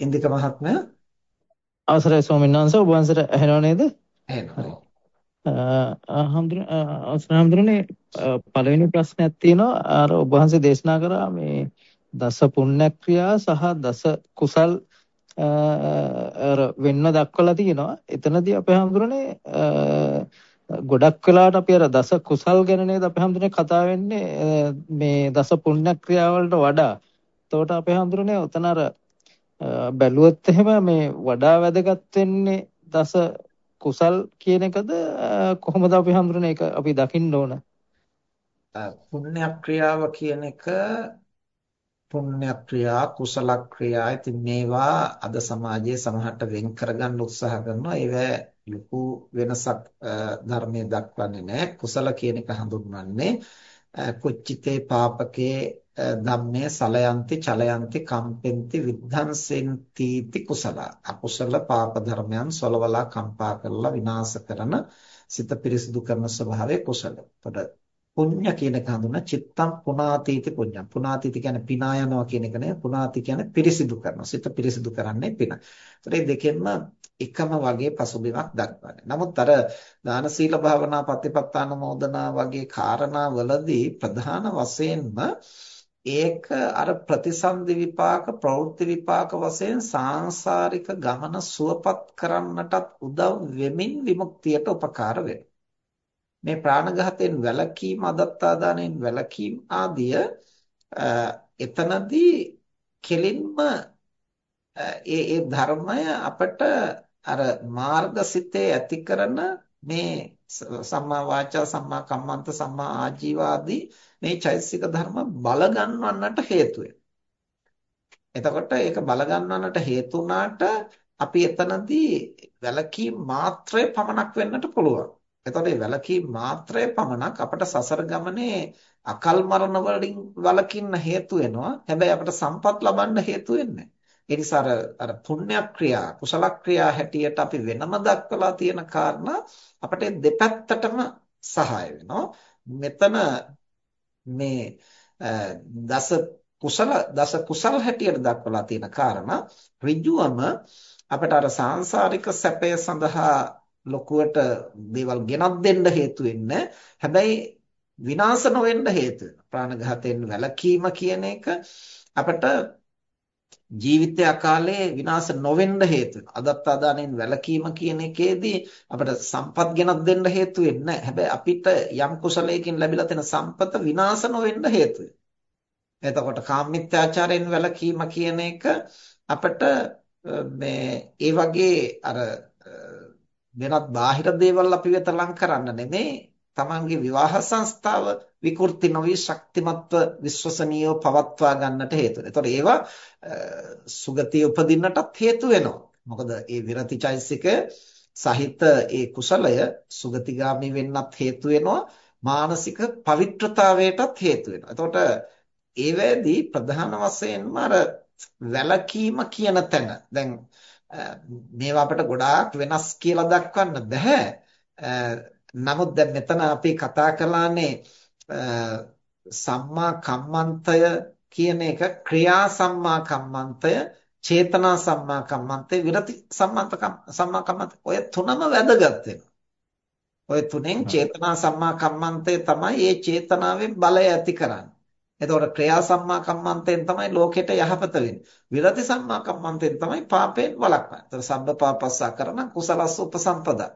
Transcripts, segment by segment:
ඉන්දික මහත්මයා අවසරයි ස්වාමීන් වහන්සේ ඔබ වහන්සේට ඇහෙනව නේද? ඇහෙනවා. හඳුනන්නේ පළවෙනි ප්‍රශ්නයක් තියෙනවා අර ඔබ වහන්සේ දේශනා කරා මේ දස පුණ්‍ය ක්‍රියා සහ දස කුසල් අර වෙන්න දක්වලා තියෙනවා. එතනදී අපේ හඳුනන්නේ ගොඩක් වෙලාවට අපි අර දස කුසල් ගැන නේද අපේ හඳුනන්නේ කතා වෙන්නේ මේ දස පුණ්‍ය ක්‍රියා වලට වඩා. එතකොට අපේ හඳුනන්නේ උතන අර බැලුවොත් එහෙම මේ වඩා වැදගත් වෙන්නේ දස කුසල් කියන එකද කොහොමද අපි හඳුනන්නේ? ඒක අපි දකින්න ඕන. පුණ්‍ය ක්‍රියාව කියන එක පුණ්‍ය ක්‍රියා කුසල ක්‍රියා. ඉතින් මේවා අද සමාජයේ සමහරට වෙන් කරගන්න උත්සාහ කරනවා. ඒවා ලොකු වෙනසක් ධර්මයේ දක්වන්නේ නැහැ කුසල කියන එක හඳුන්වන්නේ කුච්චිතේ පාපකේ ධම්මේ සලයන්ති චලයන්ති කම්පෙන්ති විද්ධංසෙන්ති ති කුසල අකුසල පාප ධර්මයන් සොලවලා කම්පා කරලා විනාශ කරන සිත පිරිසිදු කරන ස්වභාවය කුසල. එතකොට පුඤ්ඤ කියන එක හඳුනන චිත්තම් පුනාතීති පුඤ්ඤම්. පුනාතීති කියන්නේ පිනා යනවා කියන එක නේ. පුනාති කියන්නේ පිරිසිදු කරනවා. සිත පිරිසිදු කරන්නේ පින. ඒතර මේ දෙකෙන්ම එකම වගේ පසුබිමක් දක්වන්නේ. නමුත් අර දාන සීල භාවනා පතිපත්තාන මොදනා වගේ කාරණා වලදී ප්‍රධාන වශයෙන්ම ඒක අර ප්‍රතිසන්දි විපාක ප්‍රවෘත්ති විපාක වශයෙන් සාංශාරික ගමන සුවපත් කරන්නටත් උදව් වෙමින් විමුක්තියට උපකාර මේ ප්‍රාණඝාතයෙන් වැළකීම අදත්තාදානයෙන් වැළකීම ආදිය එතනදී කෙලින්ම ඒ ඒ ධර්මය අපට අර මාර්ගසිතේ ඇති කරන මේ සම්මා වාචා සම්මා කම්මන්ත සම්මා ආජීව ආදී මේ චෛතසික ධර්ම බල ගන්නවන්නට හේතු එතකොට ඒක බල ගන්නවන්නට හේතු අපි එතනදී වැලකීම් මාත්‍රය පමණක් වෙන්නට පුළුවන්. එතකොට මේ වැලකීම් මාත්‍රය පමණක් අපට සසර ගමනේ අකල් මරණ වලින් වළකින්න හේතු වෙනවා. හැබැයි අපට සම්පත් ලබන්න හේතු වෙන්නේ ඒ නිසා අර අර පුණ්‍ය ක්‍රියා කුසල ක්‍රියා හැටියට අපි වෙනම දක්වලා තියෙන කාරණා අපිට දෙපැත්තටම සහාය වෙනවා. මෙතන මේ දස කුසල දස කුසල හැටියට දක්වලා තියෙන කාරණා ඍජුවම අපිට අර සාංශාරික සැපය සඳහා ලොකුවට දේවල් ගෙනත් දෙන්න හේතු වෙන්නේ හැබැයි විනාශ නොවෙන්න හේතු වෙනවා ප්‍රාණඝාතයෙන් වැළකීම කියන එක අපිට ජීවිතය අකාලේ විනාශ නොවෙන්න හේතු. වෙනවා. අදත්තාදානෙන් වැළකීම කියන එකේදී අපිට සම්පත් ගෙනත් දෙන්න හේතු වෙන්නේ හැබැයි අපිට යම් කුසලයකින් ලැබිලා තියෙන සම්පත විනාශ නොවෙන්න හේතු. එතකොට කාමමිත්‍යාචාරයෙන් වැළකීම කියන එක අපිට මේ ඒ වගේ අර වෙනත් බාහිර දේවල් අපි වෙත ලං කරන්න නෙමෙයි තමන්ගේ විවාහ සංස්ථාව විකෘති නොවි ශක්තිමත්ව විශ්වසනීයව පවත්වා ගන්නට හේතු වෙනවා. ඒතකොට ඒවා සුගතිය උපදින්නටත් හේතු වෙනවා. මොකද ඒ විරති චෛසික සහිත ඒ කුසලය සුගතිගාමි වෙන්නත් හේතු වෙනවා. මානසික පවිත්‍රතාවයටත් හේතු වෙනවා. එතකොට ඒවැදී ප්‍රධාන වශයෙන්ම අර වැලකීම කියන තැන දැන් මේවා අපිට ගොඩාක් වෙනස් කියලා දක්වන්න බෑ. නමුත් දැන් මෙතන අපි කතා කළානේ සම්මා කම්මන්තය කියන එක ක්‍රියා සම්මා කම්මන්තය චේතනා සම්මා කම්මන්තය විරති සම්මන්ත සම්මා කම්මන්තය ඔය තුනම වැදගත් ඔය තුනෙන් චේතනා සම්මා කම්මන්තය තමයි මේ චේතනාවෙන් බලය ඇති කරන්නේ. එතකොට ක්‍රියා සම්මා කම්මන්තයෙන් තමයි ලෝකෙට යහපත වෙන්නේ. විරති සම්මා කම්මන්තයෙන් තමයි පාපයෙන් වළක්වන්නේ. එතකොට සබ්බ පාපස්සා කරන කුසලස්ස උපසම්පදා.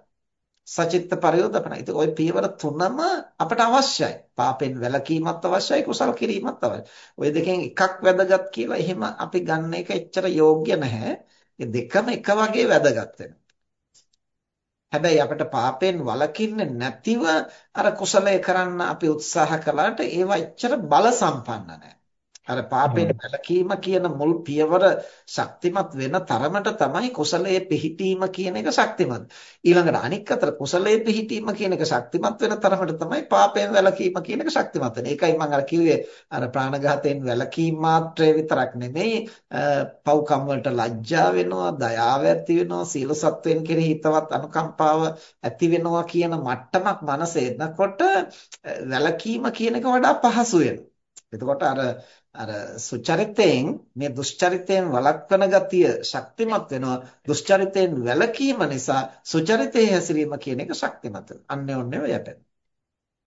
සචිත්ත පරියෝදපන. ඉතින් ওই පියවර තුනම අපට අවශ්‍යයි. පාපෙන් වැළකීමත් අවශ්‍යයි, කුසල් කිරීමත් අවශ්‍යයි. ওই දෙකෙන් එකක් වැදගත් කියලා එහෙම අපි ගන්න එක එච්චර යෝග්‍ය නැහැ. ඒ දෙකම එක වගේ වැදගත් හැබැයි අපිට පාපෙන් වළකින්නේ නැතිව අර කුසලය කරන්න අපි උත්සාහ කළාට ඒවා එච්චර බල සම්පන්න නැහැ. අර පාපයෙන් වැළකීම කියන මුල් පියවර ශක්තිමත් වෙන තරමට තමයි කුසලයේ පිහිටීම කියන එක ශක්තිමත්. ඊළඟට අනික් අතට කුසලයේ පිහිටීම කියන එක ශක්තිමත් වෙන තරමට තමයි පාපයෙන් වැළකීම කියන එක ශක්තිමත් වෙන්නේ. ඒකයි මම අර කිව්වේ අර ප්‍රාණඝාතයෙන් වැළකීම මාත්‍රය විතරක් නෙමෙයි පව්කම් වලට ලැජ්ජා වෙනවා, දයාව ඇති වෙනවා, සීල සත්වෙන් කෙරෙහි හිතවත් අනුකම්පාව ඇති වෙනවා කියන මට්ටමක් මනසේ එනකොට වැළකීම කියන එක වඩා පහසු වෙනවා. එතකොට අර අර සුචරිතයෙන් මේ දුෂ්චරිතයෙන් වළක්වන ගතිය ශක්තිමත් වෙනවා. දුෂ්චරිතයෙන් වැළකීම නිසා සුචරිතයේ හැසිරීම කියන එක ශක්තිමත් වෙනවා. අන්‍යෝන්‍යව යටෙනවා